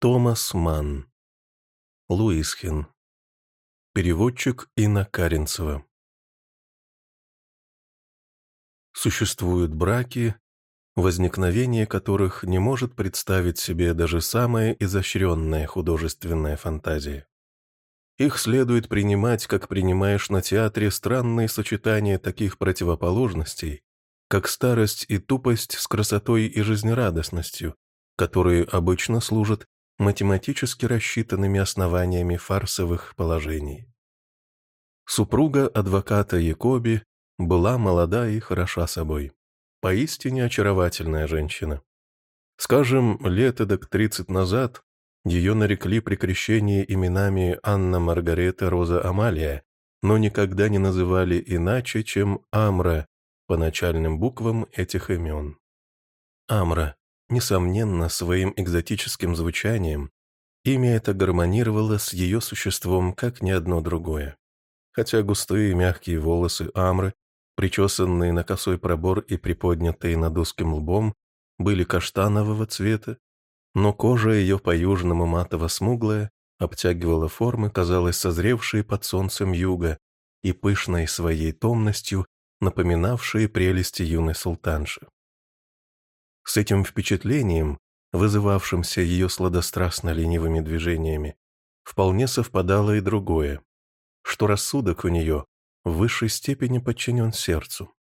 Томас Манн. Луисхин. Переводчик Инна Каренцева. Существуют браки, возникновение которых не может представить себе даже самая изощренная художественная фантазия. Их следует принимать, как принимаешь на театре странные сочетания таких противоположностей, как старость и тупость с красотой и жизнерадостностью, которые обычно служат математически рассчитанными основаниями фарсовых положений. Супруга адвоката Якоби была молода и хороша собой. Поистине очаровательная женщина. Скажем, лет эдак тридцать назад ее нарекли при крещении именами Анна Маргарета Роза Амалия, но никогда не называли иначе, чем Амра по начальным буквам этих имен. Амра Несомненно, своим экзотическим звучанием имя это гармонировало с ее существом, как ни одно другое. Хотя густые мягкие волосы Амры, причесанные на косой пробор и приподнятые над узким лбом, были каштанового цвета, но кожа ее по-южному матово-смуглая обтягивала формы, казалось, созревшие под солнцем юга и пышной своей томностью, напоминавшие прелести юной султанши. С этим впечатлением, вызывавшимся ее сладострастно-ленивыми движениями, вполне совпадало и другое, что рассудок у нее в высшей степени подчинен сердцу.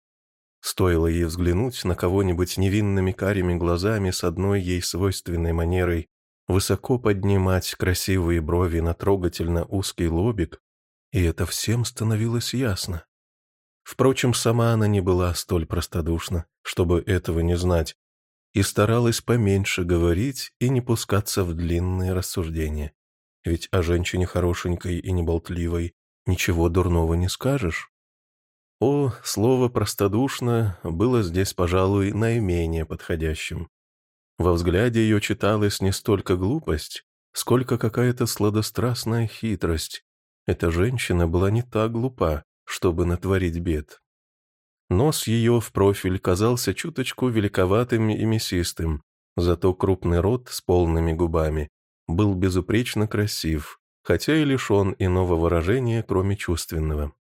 Стоило ей взглянуть на кого-нибудь невинными карими глазами с одной ей свойственной манерой высоко поднимать красивые брови на трогательно узкий лобик, и это всем становилось ясно. Впрочем, сама она не была столь простодушна, чтобы этого не знать, и старалась поменьше говорить и не пускаться в длинные рассуждения. Ведь о женщине хорошенькой и неболтливой ничего дурного не скажешь. О, слово «простодушно» было здесь, пожалуй, наименее подходящим. Во взгляде ее читалась не столько глупость, сколько какая-то сладострастная хитрость. Эта женщина была не так глупа, чтобы натворить бед. Нос ее в профиль казался чуточку великоватым и мясистым, зато крупный рот с полными губами был безупречно красив, хотя и лишен иного выражения, кроме чувственного.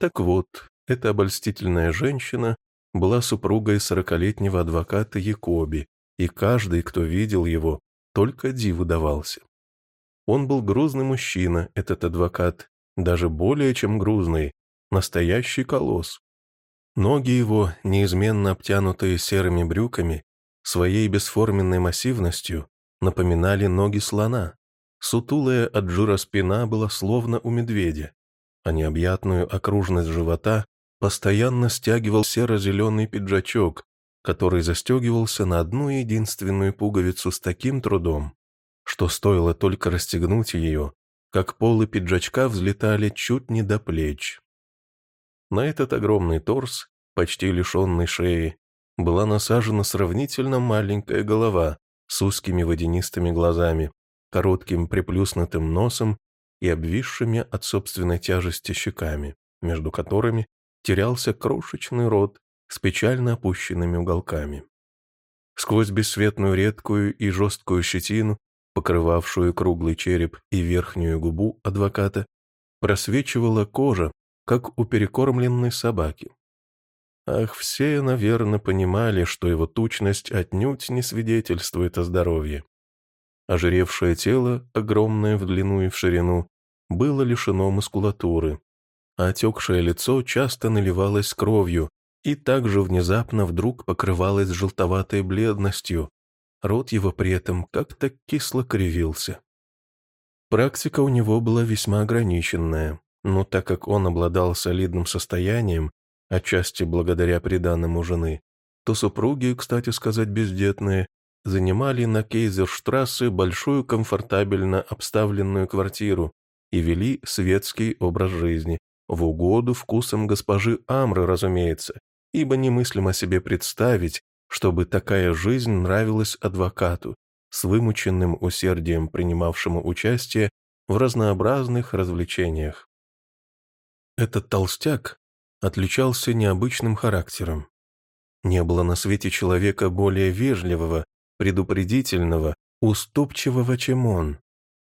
Так вот, эта обольстительная женщина была супругой сорокалетнего адвоката Якоби, и каждый, кто видел его, только диву давался. Он был грузный мужчина, этот адвокат, даже более чем грузный, настоящий колосс. Ноги его, неизменно обтянутые серыми брюками, своей бесформенной массивностью напоминали ноги слона. Сутулая от жира спина была словно у медведя, а необъятную окружность живота постоянно стягивал серо-зеленый пиджачок, который застегивался на одну единственную пуговицу с таким трудом, что стоило только расстегнуть ее, как полы пиджачка взлетали чуть не до плеч. На этот огромный торс, почти лишенный шеи, была насажена сравнительно маленькая голова с узкими водянистыми глазами, коротким приплюснутым носом и обвисшими от собственной тяжести щеками, между которыми терялся крошечный рот с печально опущенными уголками. Сквозь бесцветную редкую и жесткую щетину, покрывавшую круглый череп и верхнюю губу адвоката, просвечивала кожа, как у перекормленной собаки. Ах, все, наверное, понимали, что его тучность отнюдь не свидетельствует о здоровье. Ожиревшее тело, огромное в длину и в ширину, было лишено мускулатуры, а отекшее лицо часто наливалось кровью и также внезапно вдруг покрывалось желтоватой бледностью. Рот его при этом как-то кисло кривился. Практика у него была весьма ограниченная но так как он обладал солидным состоянием, отчасти благодаря приданному жены, то супруги, кстати сказать, бездетные, занимали на Кейзерштрассе большую комфортабельно обставленную квартиру и вели светский образ жизни, в угоду вкусам госпожи Амры, разумеется, ибо немыслимо себе представить, чтобы такая жизнь нравилась адвокату, с вымученным усердием принимавшему участие в разнообразных развлечениях. Этот толстяк отличался необычным характером. Не было на свете человека более вежливого, предупредительного уступчивого, чем он.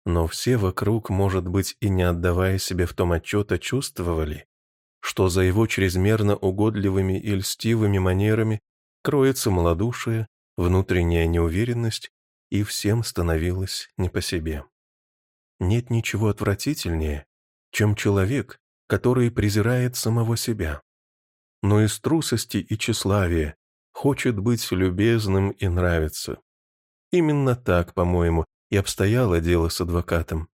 Но все вокруг, может быть, и не отдавая себе в том отчета, чувствовали, что за его чрезмерно угодливыми и льстивыми манерами кроется малодушие, внутренняя неуверенность, и всем становилось не по себе. Нет ничего отвратительнее, чем человек, который презирает самого себя. Но из трусости и тщеславия хочет быть любезным и нравиться. Именно так, по-моему, и обстояло дело с адвокатом.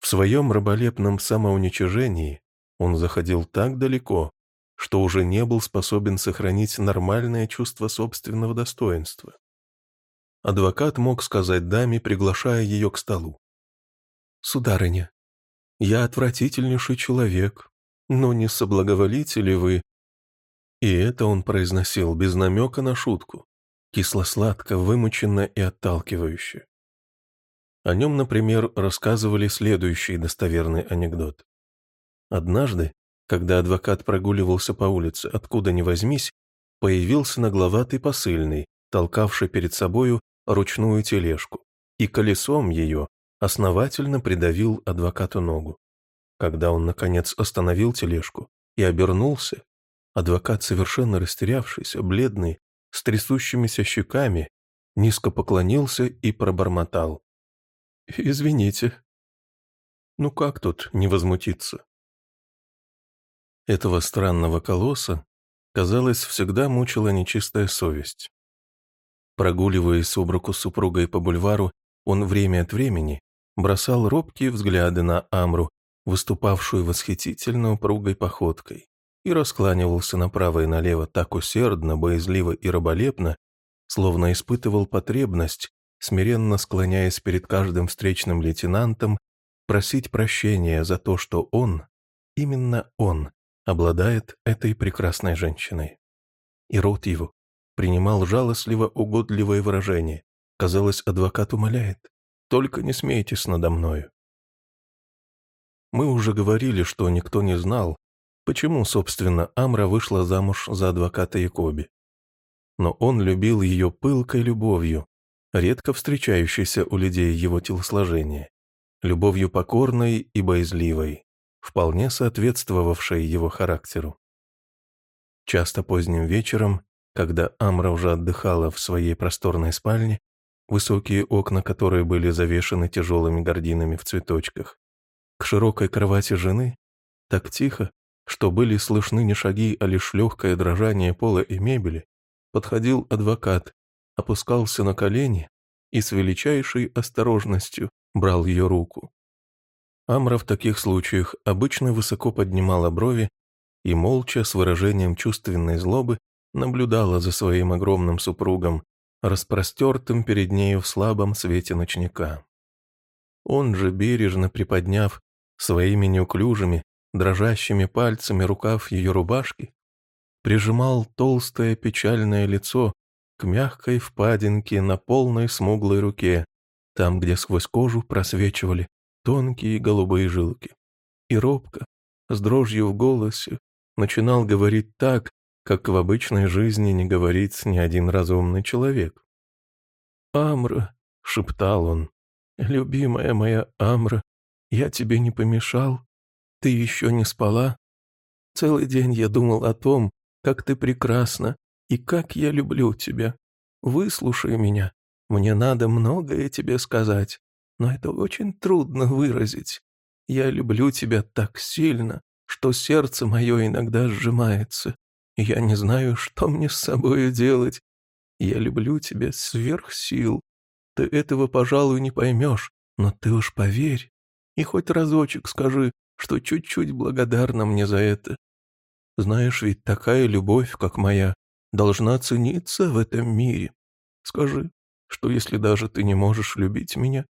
В своем раболепном самоуничижении он заходил так далеко, что уже не был способен сохранить нормальное чувство собственного достоинства. Адвокат мог сказать даме, приглашая ее к столу. «Сударыня, я отвратительнейший человек, но не соблаговолите ли вы...» И это он произносил без намека на шутку, кисло-сладко, вымученно и отталкивающе. О нем, например, рассказывали следующий достоверный анекдот. Однажды, когда адвокат прогуливался по улице, откуда ни возьмись, появился нагловатый посыльный, толкавший перед собою ручную тележку, и колесом ее основательно придавил адвокату ногу. Когда он, наконец, остановил тележку и обернулся, адвокат, совершенно растерявшийся, бледный, с трясущимися щеками, низко поклонился и пробормотал. «Извините». Ну как тут не возмутиться? Этого странного колосса, казалось, всегда мучила нечистая совесть. Прогуливаясь об руку с супругой по бульвару, он время от времени бросал робкие взгляды на Амру, выступавшую восхитительно упругой походкой, и раскланивался направо и налево так усердно, боязливо и раболепно, словно испытывал потребность, смиренно склоняясь перед каждым встречным лейтенантом, просить прощения за то, что он, именно он, обладает этой прекрасной женщиной. И рот его принимал жалостливо угодливое выражение. Казалось, адвокат умоляет. «Только не смейтесь надо мною». Мы уже говорили, что никто не знал, почему, собственно, Амра вышла замуж за адвоката Якоби. Но он любил ее пылкой любовью, редко встречающейся у людей его телосложения, любовью покорной и боязливой, вполне соответствовавшей его характеру. Часто поздним вечером, когда Амра уже отдыхала в своей просторной спальне, высокие окна которой были завешены тяжелыми гординами в цветочках, к широкой кровати жены, так тихо, что были слышны не шаги, а лишь легкое дрожание пола и мебели, подходил адвокат, опускался на колени и с величайшей осторожностью брал ее руку. Амра в таких случаях обычно высоко поднимала брови и молча, с выражением чувственной злобы, наблюдала за своим огромным супругом, распростертым перед нею в слабом свете ночника. Он же, бережно приподняв своими неуклюжими, дрожащими пальцами рукав ее рубашки, прижимал толстое печальное лицо к мягкой впадинке на полной смуглой руке, там, где сквозь кожу просвечивали тонкие голубые жилки. И робко, с дрожью в голосе, начинал говорить так, как в обычной жизни не говорит ни один разумный человек. «Амра», — шептал он, — «любимая моя Амра, я тебе не помешал? Ты еще не спала? Целый день я думал о том, как ты прекрасна и как я люблю тебя. Выслушай меня, мне надо многое тебе сказать но это очень трудно выразить. Я люблю тебя так сильно, что сердце мое иногда сжимается, я не знаю, что мне с собой делать. Я люблю тебя сверх сил. Ты этого, пожалуй, не поймешь, но ты уж поверь. И хоть разочек скажи, что чуть-чуть благодарна мне за это. Знаешь, ведь такая любовь, как моя, должна цениться в этом мире. Скажи, что если даже ты не можешь любить меня,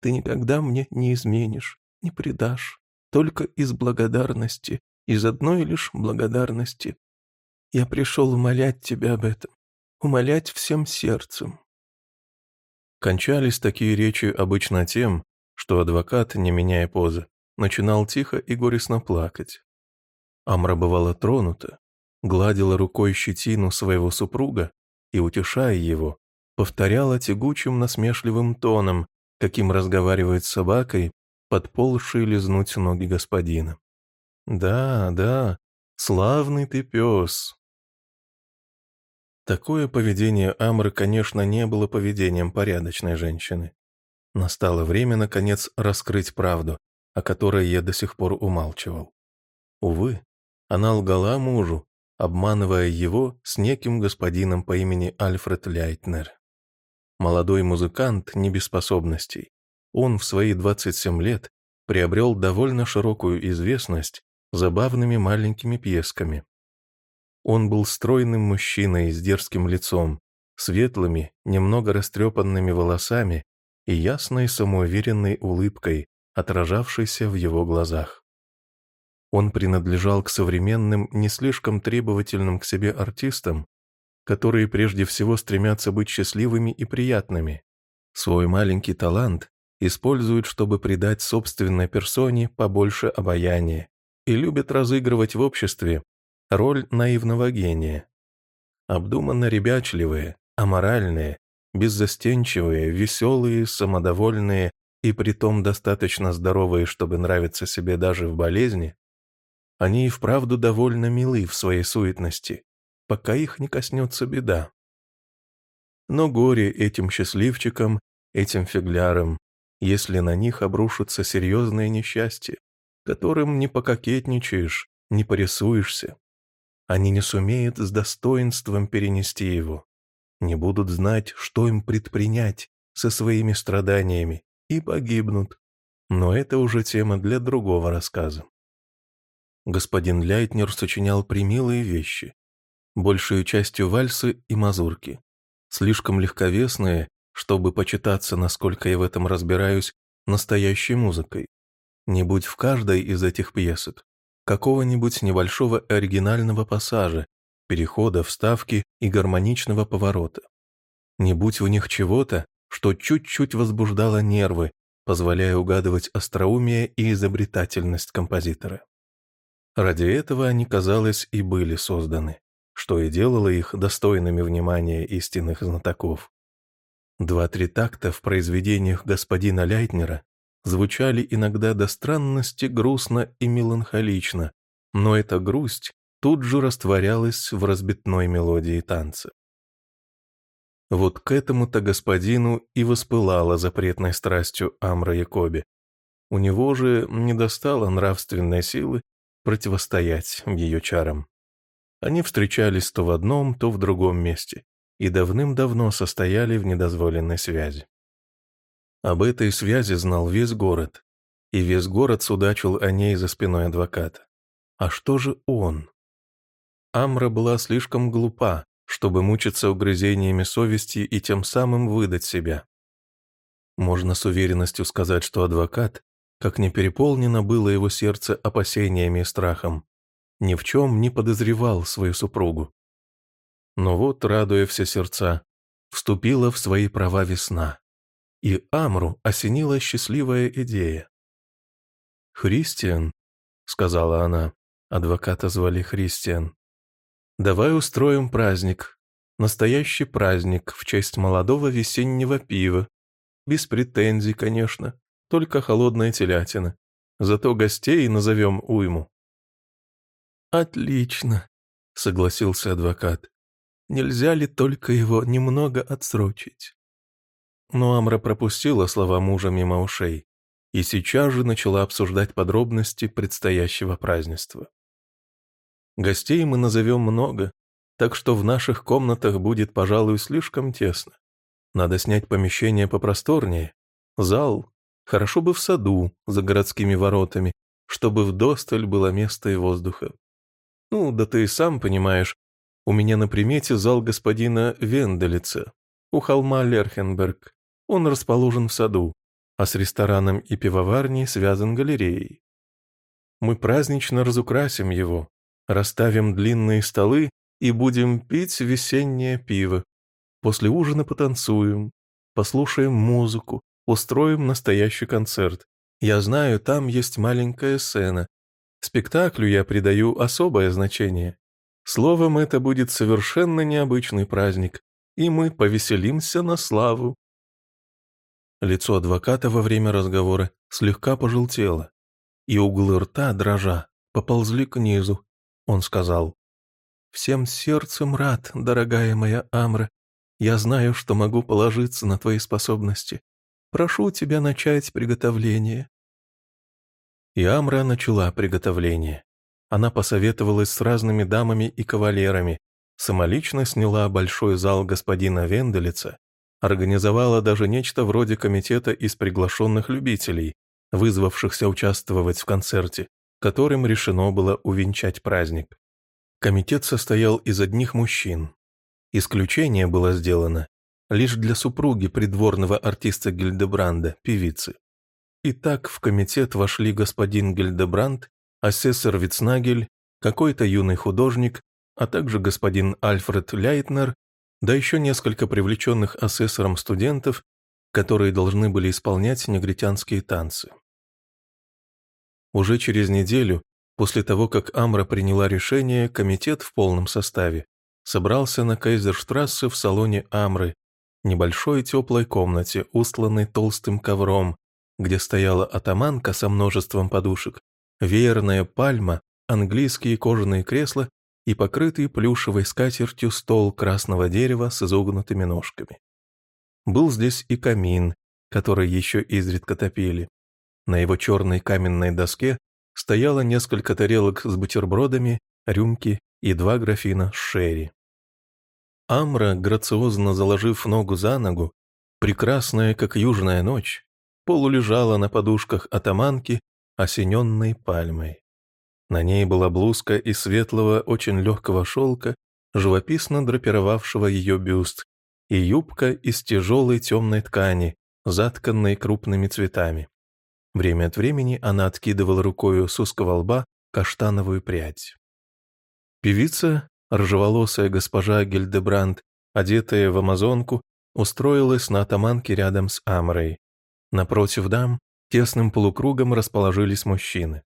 ты никогда мне не изменишь, не предашь, только из благодарности, из одной лишь благодарности. Я пришел умолять тебя об этом, умолять всем сердцем». Кончались такие речи обычно тем, что адвокат, не меняя позы, начинал тихо и горестно плакать. Амра бывала тронута, гладила рукой щетину своего супруга и, утешая его, повторяла тягучим насмешливым тоном, каким разговаривает с собакой, подползшей лизнуть ноги господина. «Да, да, славный ты пес!» Такое поведение Амры, конечно, не было поведением порядочной женщины. Настало время, наконец, раскрыть правду, о которой я до сих пор умалчивал. Увы, она лгала мужу, обманывая его с неким господином по имени Альфред Ляйтнер. Молодой музыкант не без способностей. Он в свои 27 лет приобрел довольно широкую известность забавными маленькими пьесками. Он был стройным мужчиной с дерзким лицом, светлыми, немного растрепанными волосами и ясной самоуверенной улыбкой, отражавшейся в его глазах. Он принадлежал к современным, не слишком требовательным к себе артистам, которые прежде всего стремятся быть счастливыми и приятными. Свой маленький талант используют, чтобы придать собственной персоне побольше обаяния и любят разыгрывать в обществе роль наивного гения. Обдуманно ребячливые, аморальные, беззастенчивые, веселые, самодовольные и притом достаточно здоровые, чтобы нравиться себе даже в болезни, они и вправду довольно милы в своей суетности, пока их не коснется беда. Но горе этим счастливчикам, этим фиглярам, если на них обрушится серьезное несчастье, которым не пококетничаешь, не порисуешься. Они не сумеют с достоинством перенести его, не будут знать, что им предпринять со своими страданиями, и погибнут. Но это уже тема для другого рассказа. Господин Ляйтнер сочинял примилые вещи, большую частью вальсы и мазурки, слишком легковесные, чтобы почитаться, насколько я в этом разбираюсь, настоящей музыкой. Не будь в каждой из этих пьесок какого-нибудь небольшого оригинального пассажа, перехода, вставки и гармоничного поворота. Не будь в них чего-то, что чуть-чуть возбуждало нервы, позволяя угадывать остроумие и изобретательность композитора. Ради этого они, казалось, и были созданы, что и делало их достойными внимания истинных знатоков. Два-три такта в произведениях господина Ляйтнера звучали иногда до странности грустно и меланхолично, но эта грусть тут же растворялась в разбитной мелодии танца. Вот к этому-то господину и воспылала запретной страстью Амра Якоби. У него же не достало нравственной силы противостоять ее чарам. Они встречались то в одном, то в другом месте и давным-давно состояли в недозволенной связи. Об этой связи знал весь город, и весь город судачил о ней за спиной адвоката. А что же он? Амра была слишком глупа, чтобы мучиться угрызениями совести и тем самым выдать себя. Можно с уверенностью сказать, что адвокат, как не переполнено было его сердце опасениями и страхом, ни в чем не подозревал свою супругу. Но вот, радуя все сердца, вступила в свои права весна, и Амру осенила счастливая идея. «Христиан», — сказала она, адвоката звали Христиан, Давай устроим праздник. Настоящий праздник в честь молодого весеннего пива. Без претензий, конечно, только холодная телятина. Зато гостей назовем уйму. «Отлично», — согласился адвокат. «Нельзя ли только его немного отсрочить?» Но Амра пропустила слова мужа мимо ушей и сейчас же начала обсуждать подробности предстоящего празднества. Гостей мы назовем много, так что в наших комнатах будет, пожалуй, слишком тесно. Надо снять помещение попросторнее. Зал. Хорошо бы в саду, за городскими воротами, чтобы вдосталь было места и воздуха. Ну, да ты сам понимаешь, у меня на примете зал господина Венделица, у холма Лерхенберг. Он расположен в саду, а с рестораном и пивоварней связан галереей. Мы празднично разукрасим его, Расставим длинные столы и будем пить весеннее пиво. После ужина потанцуем, послушаем музыку, устроим настоящий концерт. Я знаю, там есть маленькая сцена. Спектаклю я придаю особое значение. Словом, это будет совершенно необычный праздник, и мы повеселимся на славу». Лицо адвоката во время разговора слегка пожелтело, и углы рта, дрожа, поползли к низу. Он сказал, «Всем сердцем рад, дорогая моя Амра. Я знаю, что могу положиться на твои способности. Прошу тебя начать приготовление». И Амра начала приготовление. Она посоветовалась с разными дамами и кавалерами, самолично сняла большой зал господина Венделица, организовала даже нечто вроде комитета из приглашенных любителей, вызвавшихся участвовать в концерте, которым решено было увенчать праздник. Комитет состоял из одних мужчин. Исключение было сделано лишь для супруги придворного артиста Гильдебранда, певицы. Итак, в комитет вошли господин Гильдебранд, асессор Вицнагель, какой-то юный художник, а также господин Альфред Ляйтнер, да еще несколько привлеченных асессором студентов, которые должны были исполнять негритянские танцы. Уже через неделю, после того, как Амра приняла решение, комитет в полном составе собрался на Кайзерштрассе в салоне Амры, небольшой теплой комнате, устланной толстым ковром, где стояла атаманка со множеством подушек, веерная пальма, английские кожаные кресла и покрытый плюшевой скатертью стол красного дерева с изогнутыми ножками. Был здесь и камин, который еще изредка топили. На его черной каменной доске стояло несколько тарелок с бутербродами, рюмки и два графина шерри. Амра, грациозно заложив ногу за ногу, прекрасная, как южная ночь, полулежала на подушках атаманки, осененной пальмой. На ней была блузка из светлого, очень легкого шелка, живописно драпировавшего ее бюст, и юбка из тяжелой темной ткани, затканной крупными цветами. Время от времени она откидывала рукою с узкого лба каштановую прядь. Певица, рыжеволосая госпожа Гильдебранд, одетая в амазонку, устроилась на атаманке рядом с Амрой. Напротив дам тесным полукругом расположились мужчины.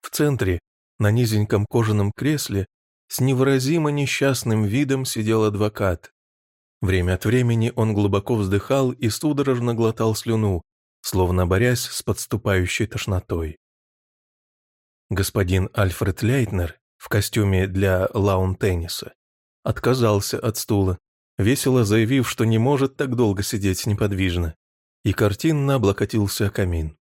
В центре, на низеньком кожаном кресле, с невыразимо несчастным видом сидел адвокат. Время от времени он глубоко вздыхал и судорожно глотал слюну, словно борясь с подступающей тошнотой. Господин Альфред Лейтнер в костюме для лаун-тенниса отказался от стула, весело заявив, что не может так долго сидеть неподвижно, и картинно облокотился о камин.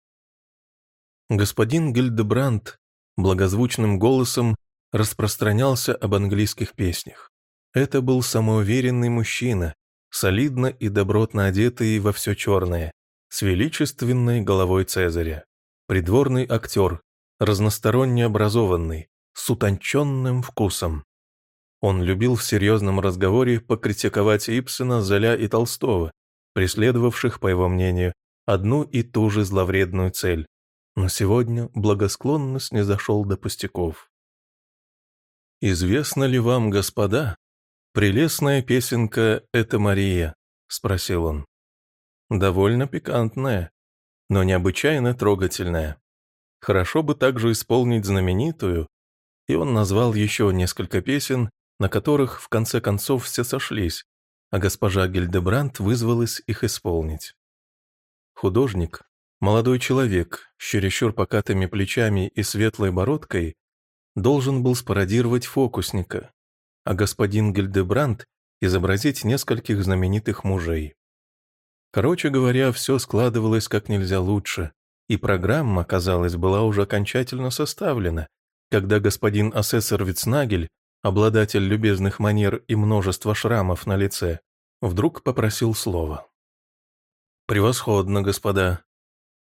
Господин Гильдебранд благозвучным голосом распространялся об английских песнях. Это был самоуверенный мужчина, солидно и добротно одетый во все черное, с величественной головой Цезаря. Придворный актер, разносторонне образованный, с утонченным вкусом. Он любил в серьезном разговоре покритиковать Ипсена, Золя и Толстого, преследовавших, по его мнению, одну и ту же зловредную цель но сегодня благосклонно снизошел до пустяков. «Известно ли вам, господа, прелестная песенка «Это Мария»?» — спросил он. «Довольно пикантная, но необычайно трогательная. Хорошо бы также исполнить знаменитую». И он назвал еще несколько песен, на которых в конце концов все сошлись, а госпожа Гильдебранд вызвалась их исполнить. Художник, Молодой человек с чересчур покатыми плечами и светлой бородкой должен был спародировать фокусника, а господин Гильдебранд изобразить нескольких знаменитых мужей. Короче говоря, все складывалось как нельзя лучше, и программа, казалось, была уже окончательно составлена, когда господин асессор Вицнагель, обладатель любезных манер и множества шрамов на лице, вдруг попросил слова. «Превосходно, господа»,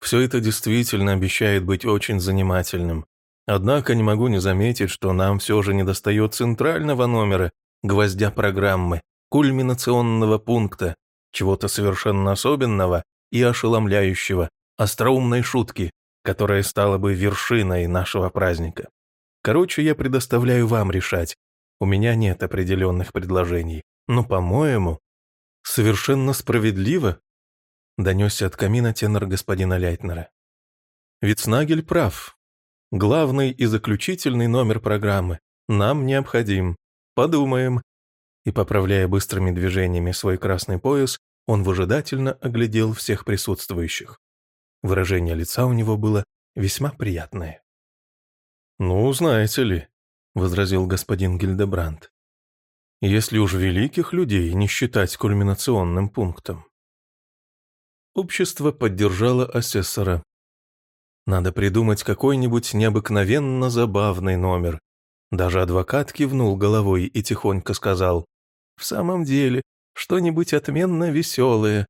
все это действительно обещает быть очень занимательным. Однако не могу не заметить, что нам все же недостает центрального номера, гвоздя программы, кульминационного пункта, чего-то совершенно особенного и ошеломляющего, остроумной шутки, которая стала бы вершиной нашего праздника. Короче, я предоставляю вам решать. У меня нет определенных предложений. Но, по-моему, совершенно справедливо донесся от камина тенор господина Лейтнера. Вицнагель прав. Главный и заключительный номер программы нам необходим. Подумаем. и, поправляя быстрыми движениями свой красный пояс, он выжидательно оглядел всех присутствующих. Выражение лица у него было весьма приятное. «Ну, знаете ли», — возразил господин Гильдебранд, «если уж великих людей не считать кульминационным пунктом». Общество поддержало асессора. Надо придумать какой-нибудь необыкновенно забавный номер. Даже адвокат кивнул головой и тихонько сказал, «В самом деле, что-нибудь отменно веселое».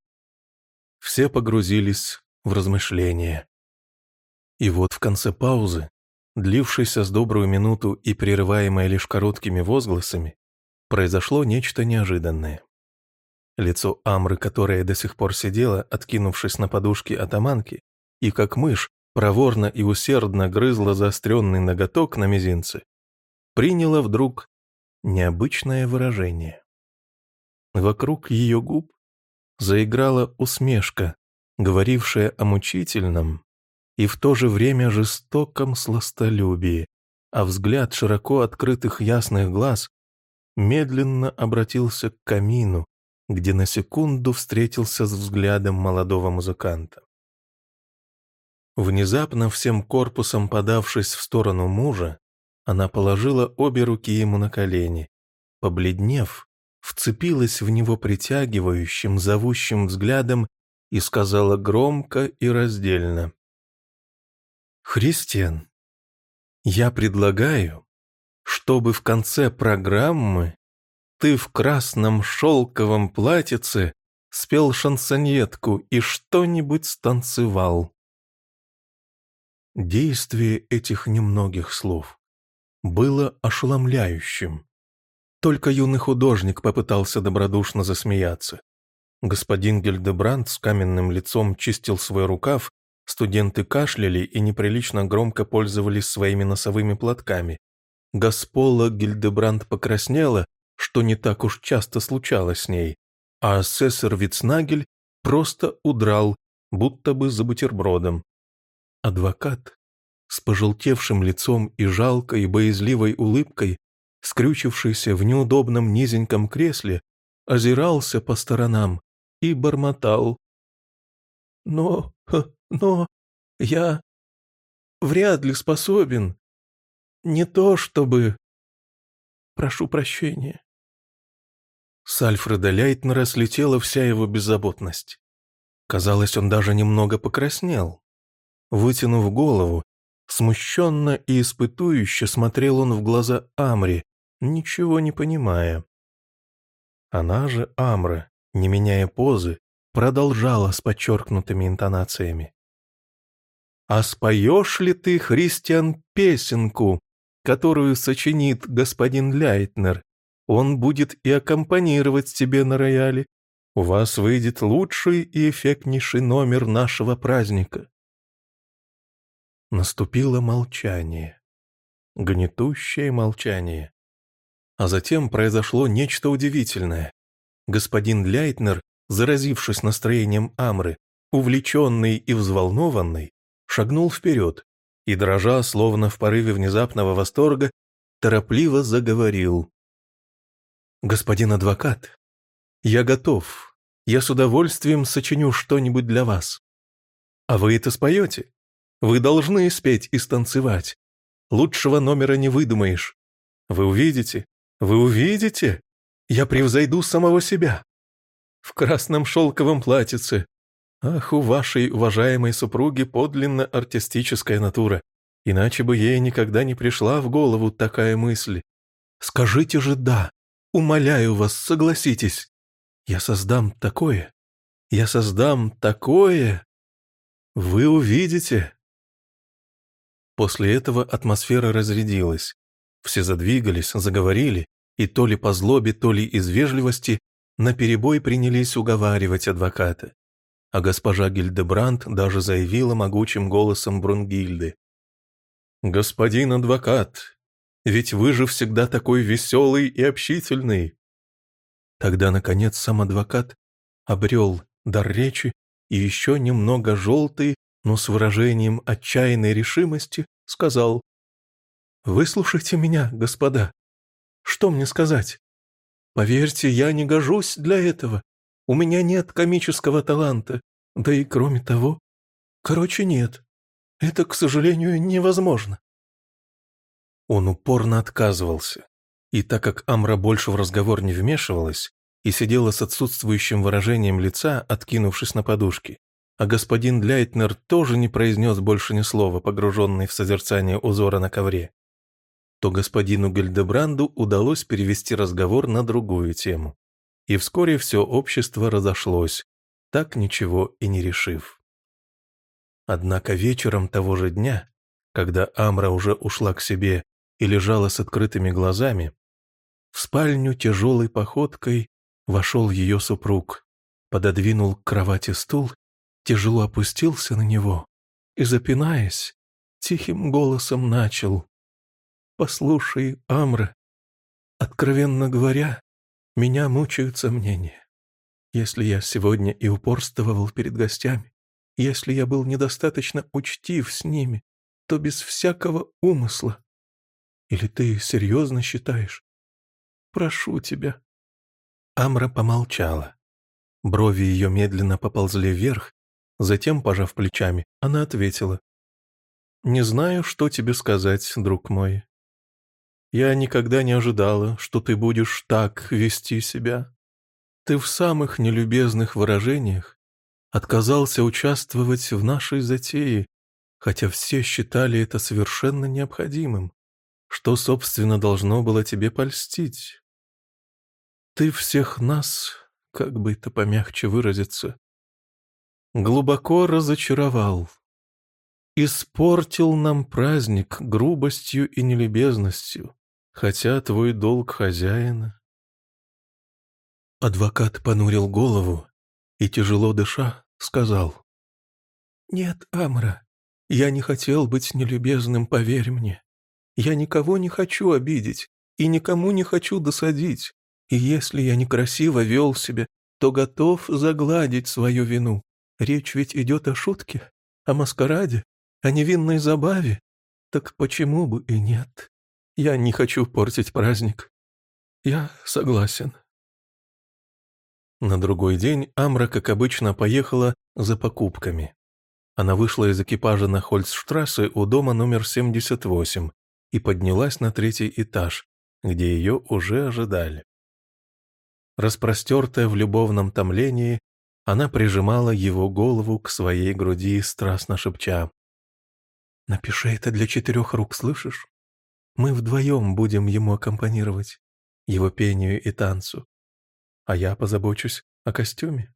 Все погрузились в размышления. И вот в конце паузы, длившейся с добрую минуту и прерываемой лишь короткими возгласами, произошло нечто неожиданное. Лицо Амры, которая до сих пор сидела, откинувшись на подушке атаманки, и как мышь проворно и усердно грызла заостренный ноготок на мизинце, приняло вдруг необычное выражение. Вокруг ее губ заиграла усмешка, говорившая о мучительном и в то же время жестоком сластолюбии, а взгляд широко открытых ясных глаз медленно обратился к камину, где на секунду встретился с взглядом молодого музыканта. Внезапно всем корпусом подавшись в сторону мужа, она положила обе руки ему на колени, побледнев, вцепилась в него притягивающим, зовущим взглядом и сказала громко и раздельно. «Христиан, я предлагаю, чтобы в конце программы ты в красном шелковом платьице спел шансонетку и что-нибудь станцевал». Действие этих немногих слов было ошеломляющим. Только юный художник попытался добродушно засмеяться. Господин Гильдебранд с каменным лицом чистил свой рукав, студенты кашляли и неприлично громко пользовались своими носовыми платками. Госпола Гильдебранд покраснела, что не так уж часто случалось с ней, а асессор Вицнагель просто удрал, будто бы за бутербродом. Адвокат с пожелтевшим лицом и жалкой, боязливой улыбкой, скрючившийся в неудобном низеньком кресле, озирался по сторонам, и бормотал. «Но, но, я вряд ли способен. Не то чтобы... Прошу прощения». С Альфреда Ляйтнера слетела вся его беззаботность. Казалось, он даже немного покраснел. Вытянув голову, смущенно и испытующе смотрел он в глаза Амри, ничего не понимая. Она же, Амра, не меняя позы, продолжала с подчеркнутыми интонациями. «А споешь ли ты, Христиан, песенку, которую сочинит господин Ляйтнер? Он будет и аккомпанировать тебе на рояле. У вас выйдет лучший и эффектнейший номер нашего праздника». Наступило молчание. Гнетущее молчание. А затем произошло нечто удивительное. Господин Ляйтнер, заразившись настроением Амры, увлеченный и взволнованный, шагнул вперед и, дрожа, словно в порыве внезапного восторга, торопливо заговорил. «Господин адвокат, я готов. Я с удовольствием сочиню что-нибудь для вас. А вы это споете? Вы должны спеть и станцевать. Лучшего номера не выдумаешь. Вы увидите, вы увидите, я превзойду самого себя. В красном шелковом платьице. Ах, у вашей уважаемой супруги подлинно артистическая натура. Иначе бы ей никогда не пришла в голову такая мысль. Скажите же «да». Умоляю вас, согласитесь. Я создам такое. Я создам такое. Вы увидите. После этого атмосфера разрядилась. Все задвигались, заговорили, и то ли по злобе, то ли из вежливости наперебой принялись уговаривать адвоката. А госпожа Гильдебранд даже заявила могучим голосом Брунгильды. «Господин адвокат, ведь вы же всегда такой веселый и общительный». Тогда, наконец, сам адвокат обрел дар речи и еще немного желтый, но с выражением отчаянной решимости сказал «Выслушайте меня, господа. Что мне сказать? Поверьте, я не гожусь для этого. У меня нет комического таланта. Да и кроме того... Короче, нет. Это, к сожалению, невозможно. Он упорно отказывался. И так как Амра больше в разговор не вмешивалась и сидела с отсутствующим выражением лица, откинувшись на подушки, а господин Ляйтнер тоже не произнес больше ни слова, погруженный в созерцание узора на ковре, то господину Гальдебранду удалось перевести разговор на другую тему. И вскоре все общество разошлось, так ничего и не решив. Однако вечером того же дня, когда Амра уже ушла к себе и лежала с открытыми глазами, в спальню тяжелой походкой вошел ее супруг, пододвинул к кровати стул, тяжело опустился на него и, запинаясь, тихим голосом начал Послушай, Амра, откровенно говоря, меня мучают сомнения. Если я сегодня и упорствовал перед гостями, если я был недостаточно учтив с ними, то без всякого умысла. Или ты серьезно считаешь? Прошу тебя». Амра помолчала. Брови ее медленно поползли вверх, затем, пожав плечами, она ответила. «Не знаю, что тебе сказать, друг мой. Я никогда не ожидала, что ты будешь так вести себя. Ты в самых нелюбезных выражениях отказался участвовать в нашей затее, хотя все считали это совершенно необходимым. Что, собственно, должно было тебе польстить? Ты всех нас, как бы это помягче выразиться, глубоко разочаровал. Испортил нам праздник грубостью и нелюбезностью хотя твой долг хозяина. Адвокат понурил голову и, тяжело дыша, сказал. «Нет, Амра, я не хотел быть нелюбезным, поверь мне. Я никого не хочу обидеть и никому не хочу досадить, и если я некрасиво вел себя, то готов загладить свою вину. Речь ведь идет о шутке, о маскараде, о невинной забаве. Так почему бы и нет?» Я не хочу портить праздник. Я согласен. На другой день Амра, как обычно, поехала за покупками. Она вышла из экипажа на Хольцштрассе у дома номер 78 и поднялась на третий этаж, где ее уже ожидали. Распростертая в любовном томлении, она прижимала его голову к своей груди, страстно шепча. «Напиши это для четырех рук, слышишь? Мы вдвоем будем ему аккомпанировать, его пению и танцу. А я позабочусь о костюме.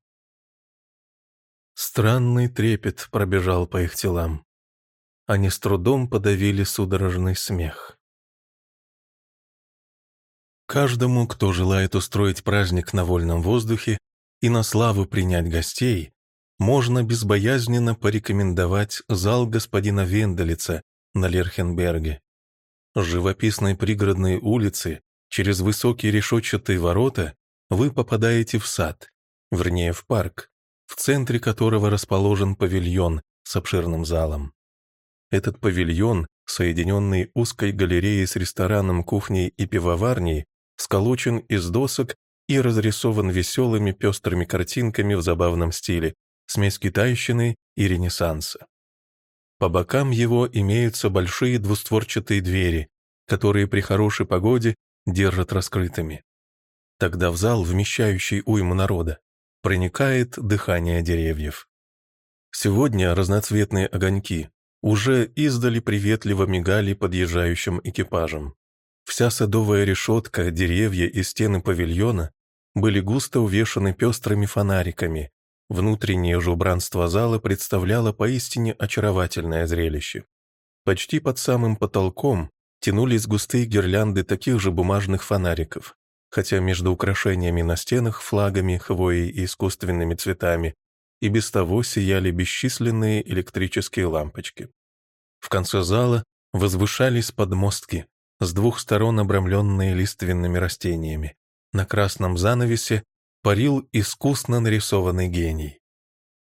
Странный трепет пробежал по их телам. Они с трудом подавили судорожный смех. Каждому, кто желает устроить праздник на вольном воздухе и на славу принять гостей, можно безбоязненно порекомендовать зал господина Венделица на Лерхенберге. С живописной пригородной улицы через высокие решетчатые ворота вы попадаете в сад, вернее в парк, в центре которого расположен павильон с обширным залом. Этот павильон, соединенный узкой галереей с рестораном, кухней и пивоварней, сколочен из досок и разрисован веселыми пестрыми картинками в забавном стиле, смесь китайщины и ренессанса. По бокам его имеются большие двустворчатые двери, которые при хорошей погоде держат раскрытыми. Тогда в зал, вмещающий уйму народа, проникает дыхание деревьев. Сегодня разноцветные огоньки уже издали приветливо мигали подъезжающим экипажам. Вся садовая решетка, деревья и стены павильона были густо увешаны пестрыми фонариками, Внутреннее же убранство зала представляло поистине очаровательное зрелище. Почти под самым потолком тянулись густые гирлянды таких же бумажных фонариков, хотя между украшениями на стенах, флагами, хвоей и искусственными цветами и без того сияли бесчисленные электрические лампочки. В конце зала возвышались подмостки, с двух сторон обрамленные лиственными растениями. На красном занавесе парил искусно нарисованный гений.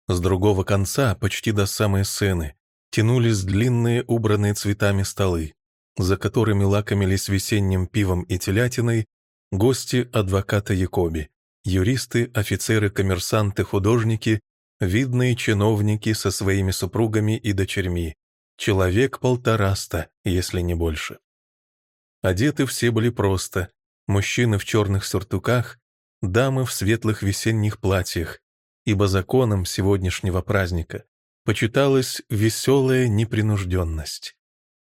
С другого конца, почти до самой сцены, тянулись длинные убранные цветами столы, за которыми лакомились весенним пивом и телятиной гости адвоката Якоби, юристы, офицеры, коммерсанты, художники, видные чиновники со своими супругами и дочерьми, человек полтораста, если не больше. Одеты все были просто, мужчины в черных сюртуках, дамы в светлых весенних платьях, ибо законом сегодняшнего праздника почиталась веселая непринужденность.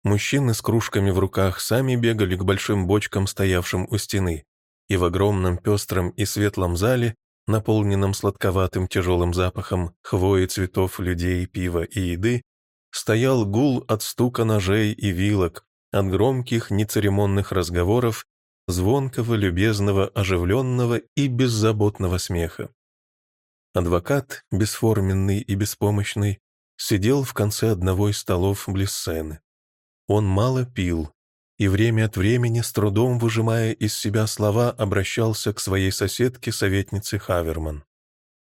Мужчины с кружками в руках сами бегали к большим бочкам, стоявшим у стены, и в огромном пестром и светлом зале, наполненном сладковатым тяжелым запахом хвои, цветов, людей, пива и еды, стоял гул от стука ножей и вилок, от громких, нецеремонных разговоров, звонкого, любезного, оживленного и беззаботного смеха. Адвокат, бесформенный и беспомощный, сидел в конце одного из столов близ сцены. Он мало пил, и время от времени, с трудом выжимая из себя слова, обращался к своей соседке, советнице Хаверман.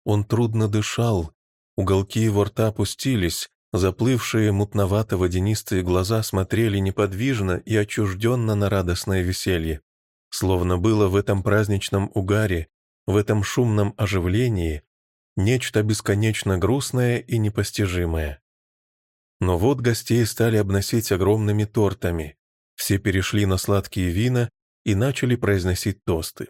Он трудно дышал, уголки его рта опустились, заплывшие мутновато-водянистые глаза смотрели неподвижно и отчужденно на радостное веселье. Словно было в этом праздничном угаре, в этом шумном оживлении, нечто бесконечно грустное и непостижимое. Но вот гостей стали обносить огромными тортами. Все перешли на сладкие вина и начали произносить тосты.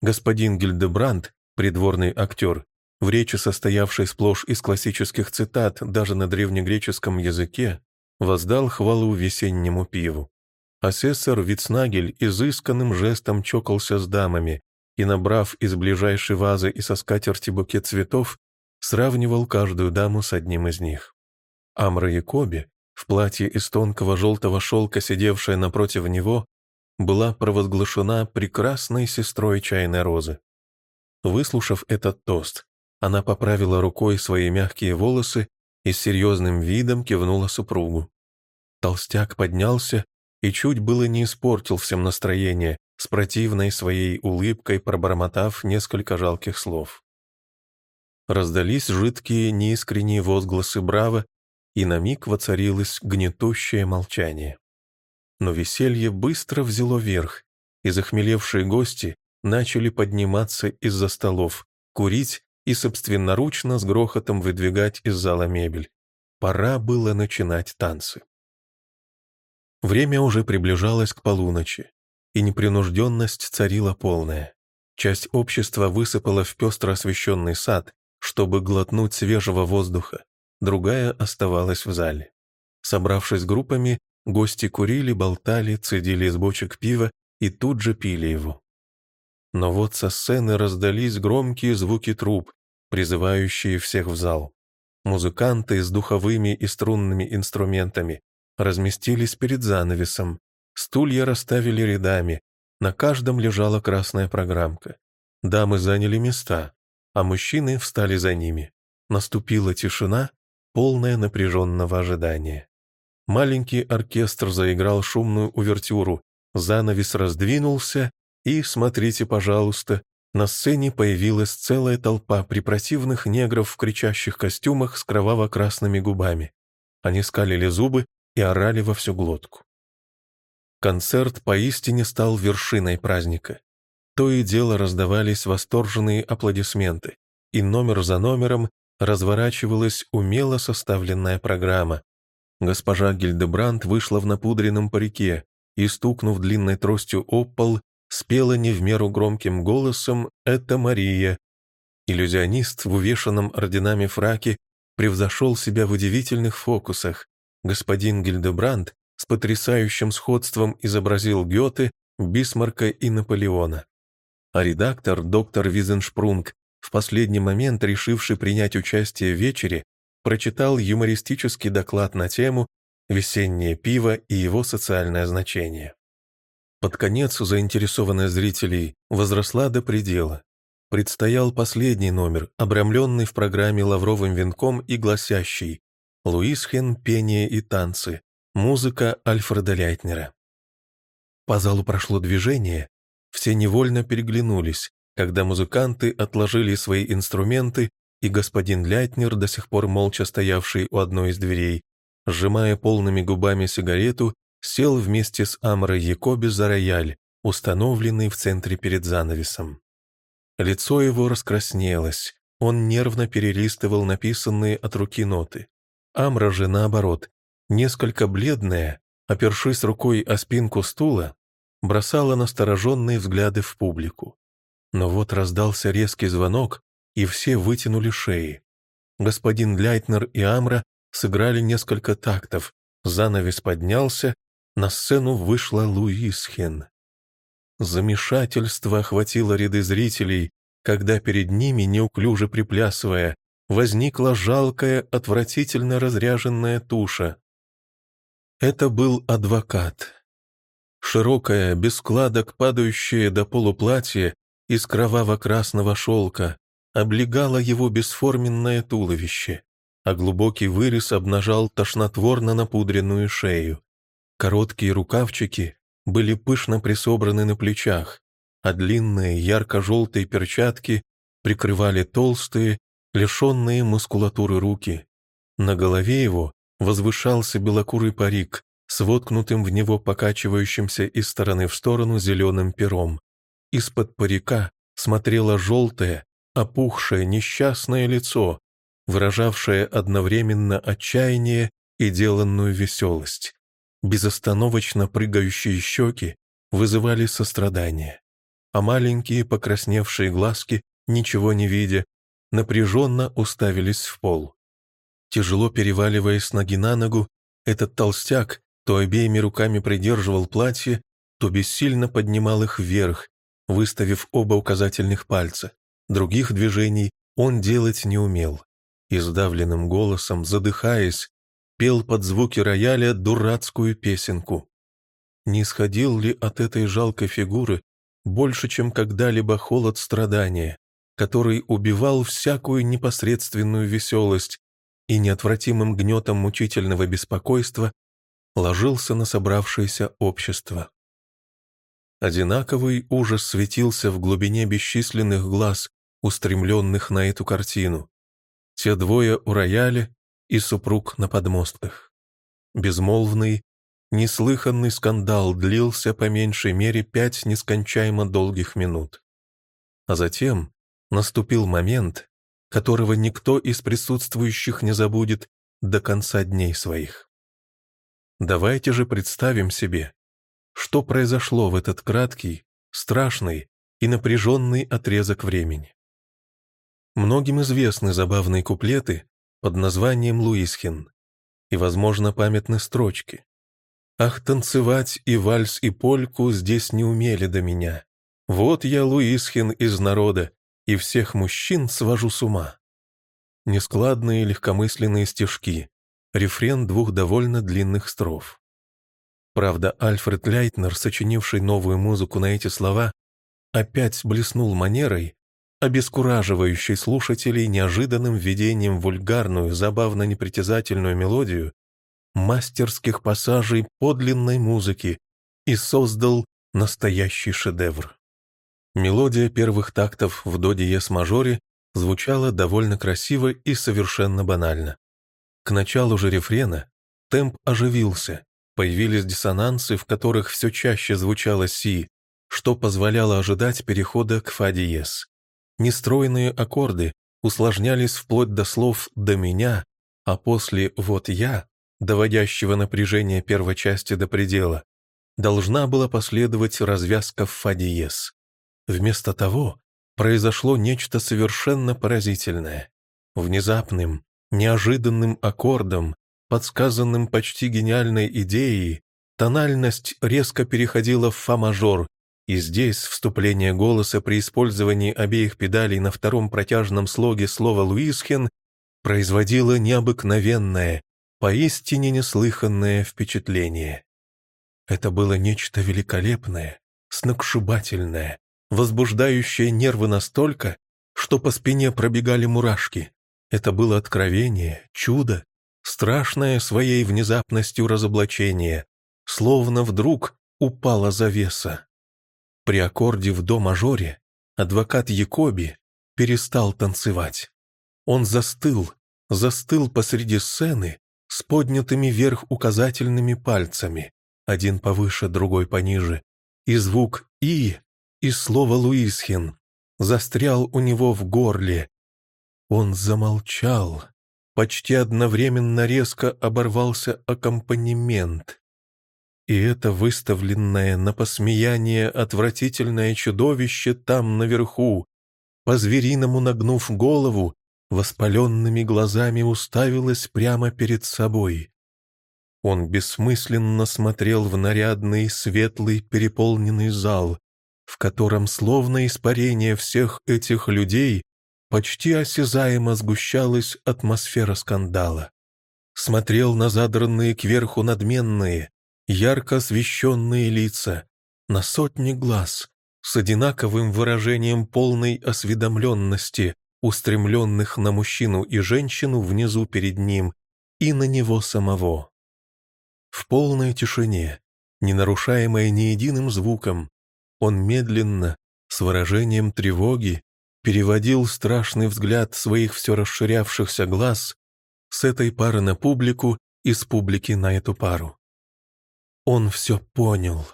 Господин Гильдебранд, придворный актер, в речи, состоявшей сплошь из классических цитат даже на древнегреческом языке, воздал хвалу весеннему пиву. Асессор Вицнагель изысканным жестом чокался с дамами и, набрав из ближайшей вазы и со скатерти букет цветов, сравнивал каждую даму с одним из них. Амра Якоби, в платье из тонкого желтого шелка, сидевшая напротив него, была провозглашена прекрасной сестрой чайной розы. Выслушав этот тост, она поправила рукой свои мягкие волосы и с серьезным видом кивнула супругу. Толстяк поднялся и чуть было не испортил всем настроение, с противной своей улыбкой пробормотав несколько жалких слов. Раздались жидкие неискренние возгласы браво и на миг воцарилось гнетущее молчание. Но веселье быстро взяло верх, и захмелевшие гости начали подниматься из-за столов, курить и собственноручно с грохотом выдвигать из зала мебель. Пора было начинать танцы. Время уже приближалось к полуночи, и непринужденность царила полная. Часть общества высыпала в пестро освещенный сад, чтобы глотнуть свежего воздуха, другая оставалась в зале. Собравшись группами, гости курили, болтали, цедили из бочек пива и тут же пили его. Но вот со сцены раздались громкие звуки труб, призывающие всех в зал. Музыканты с духовыми и струнными инструментами разместились перед занавесом, стулья расставили рядами, на каждом лежала красная программка. Дамы заняли места, а мужчины встали за ними. Наступила тишина, полное напряженного ожидания. Маленький оркестр заиграл шумную увертюру, занавес раздвинулся, и, смотрите, пожалуйста, на сцене появилась целая толпа препротивных негров в кричащих костюмах с кроваво-красными губами. Они скалили зубы и орали во всю глотку. Концерт поистине стал вершиной праздника. То и дело раздавались восторженные аплодисменты, и номер за номером разворачивалась умело составленная программа. Госпожа Гильдебранд вышла в напудренном парике и, стукнув длинной тростью об пол, спела не в меру громким голосом «Это Мария». Иллюзионист в увешанном орденами фраке превзошел себя в удивительных фокусах. Господин Гильдебранд с потрясающим сходством изобразил Гёте, Бисмарка и Наполеона. А редактор, доктор Визеншпрунг, в последний момент решивший принять участие в вечере, прочитал юмористический доклад на тему «Весеннее пиво и его социальное значение». Под конец заинтересованность зрителей возросла до предела. Предстоял последний номер, обрамленный в программе лавровым венком и гласящий «Луисхен, пение и танцы. Музыка Альфреда Лейтнера». По залу прошло движение, все невольно переглянулись, когда музыканты отложили свои инструменты, и господин Лятнер, до сих пор молча стоявший у одной из дверей, сжимая полными губами сигарету, сел вместе с Амрой Якоби за рояль, установленный в центре перед занавесом. Лицо его раскраснелось, он нервно перелистывал написанные от руки ноты. Амра же, наоборот, несколько бледная, опершись рукой о спинку стула, бросала настороженные взгляды в публику. Но вот раздался резкий звонок, и все вытянули шеи. Господин Ляйтнер и Амра сыграли несколько тактов, занавес поднялся, на сцену вышла Луисхен. Замешательство охватило ряды зрителей, когда перед ними, неуклюже приплясывая, возникла жалкая, отвратительно разряженная туша. Это был адвокат. Широкое, без складок, падающее до полуплатье из кроваво-красного шелка облегало его бесформенное туловище, а глубокий вырез обнажал тошнотворно напудренную шею. Короткие рукавчики были пышно присобраны на плечах, а длинные ярко-желтые перчатки прикрывали толстые, лишенные мускулатуры руки. На голове его возвышался белокурый парик с воткнутым в него покачивающимся из стороны в сторону зеленым пером. Из-под парика смотрело желтое, опухшее, несчастное лицо, выражавшее одновременно отчаяние и деланную веселость. Безостановочно прыгающие щеки вызывали сострадание, а маленькие покрасневшие глазки, ничего не видя, напряженно уставились в пол. Тяжело переваливаясь с ноги на ногу, этот толстяк то обеими руками придерживал платье, то бессильно поднимал их вверх, выставив оба указательных пальца. Других движений он делать не умел. И сдавленным голосом, задыхаясь, пел под звуки рояля дурацкую песенку. Не сходил ли от этой жалкой фигуры больше, чем когда-либо холод страдания, который убивал всякую непосредственную веселость и неотвратимым гнетом мучительного беспокойства ложился на собравшееся общество. Одинаковый ужас светился в глубине бесчисленных глаз, устремленных на эту картину. Те двое у рояля и супруг на подмостках. Безмолвный, неслыханный скандал длился по меньшей мере пять нескончаемо долгих минут. А затем наступил момент, которого никто из присутствующих не забудет до конца дней своих. Давайте же представим себе, что произошло в этот краткий, страшный и напряженный отрезок времени. Многим известны забавные куплеты под названием «Луисхин» и, возможно, памятны строчки. «Ах, танцевать и вальс, и польку здесь не умели до меня. Вот я, Луисхин, из народа, и всех мужчин свожу с ума». Нескладные легкомысленные стишки, рефрен двух довольно длинных строф. Правда, Альфред Лейтнер, сочинивший новую музыку на эти слова, опять блеснул манерой, обескураживающей слушателей неожиданным введением вульгарную, забавно непритязательную мелодию мастерских пассажей подлинной музыки и создал настоящий шедевр. Мелодия первых тактов в до диез мажоре звучала довольно красиво и совершенно банально. К началу же рефрена темп оживился, появились диссонансы, в которых все чаще звучало си, что позволяло ожидать перехода к фа диез. Нестройные аккорды усложнялись вплоть до слов «до меня», а после «вот я», доводящего напряжение первой части до предела, должна была последовать развязка в фа диез. Вместо того произошло нечто совершенно поразительное. Внезапным, неожиданным аккордом, подсказанным почти гениальной идеей, тональность резко переходила в фа-мажор, и здесь вступление голоса при использовании обеих педалей на втором протяжном слоге слова «Луисхен» производило необыкновенное, поистине неслыханное впечатление. Это было нечто великолепное, сногсшибательное, возбуждающее нервы настолько, что по спине пробегали мурашки. Это было откровение, чудо, страшное своей внезапностью разоблачение, словно вдруг упала завеса. При аккорде в до-мажоре адвокат Якоби перестал танцевать. Он застыл, застыл посреди сцены с поднятыми вверх указательными пальцами, один повыше, другой пониже, и звук «и» и слово «Луисхин» застрял у него в горле. Он замолчал. Почти одновременно резко оборвался аккомпанемент. И это выставленное на посмеяние отвратительное чудовище там наверху, по-звериному нагнув голову, воспаленными глазами уставилось прямо перед собой. Он бессмысленно смотрел в нарядный, светлый, переполненный зал, в котором словно испарение всех этих людей почти осязаемо сгущалась атмосфера скандала. Смотрел на задранные кверху надменные, ярко освещенные лица, на сотни глаз, с одинаковым выражением полной осведомленности, устремленных на мужчину и женщину внизу перед ним и на него самого. В полной тишине, не нарушаемой ни единым звуком, он медленно, с выражением тревоги, переводил страшный взгляд своих все расширявшихся глаз с этой пары на публику и с публики на эту пару. Он все понял.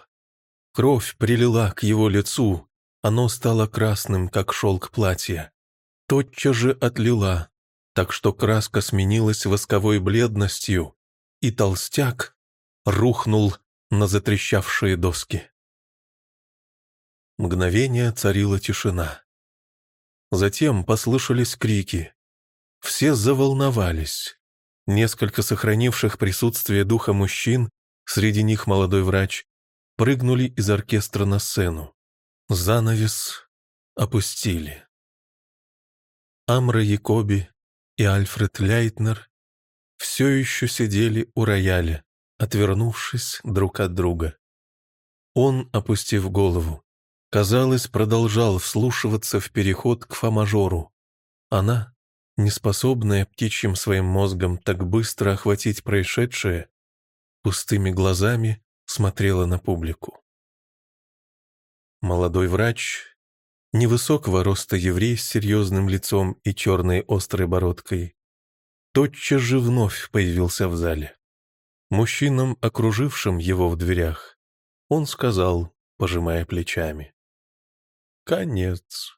Кровь прилила к его лицу, оно стало красным, как шелк платья. Тотчас же отлила, так что краска сменилась восковой бледностью, и толстяк рухнул на затрещавшие доски. Мгновение царила тишина. Затем послышались крики. Все заволновались. Несколько сохранивших присутствие духа мужчин среди них молодой врач, прыгнули из оркестра на сцену. Занавес опустили. Амра Якоби и Альфред Ляйтнер все еще сидели у рояля, отвернувшись друг от друга. Он, опустив голову, казалось, продолжал вслушиваться в переход к фа-мажору. Она, неспособная птичьим своим мозгом так быстро охватить происшедшее, пустыми глазами смотрела на публику. Молодой врач, невысокого роста еврей с серьезным лицом и черной острой бородкой, тотчас же вновь появился в зале. Мужчинам, окружившим его в дверях, он сказал, пожимая плечами. «Конец.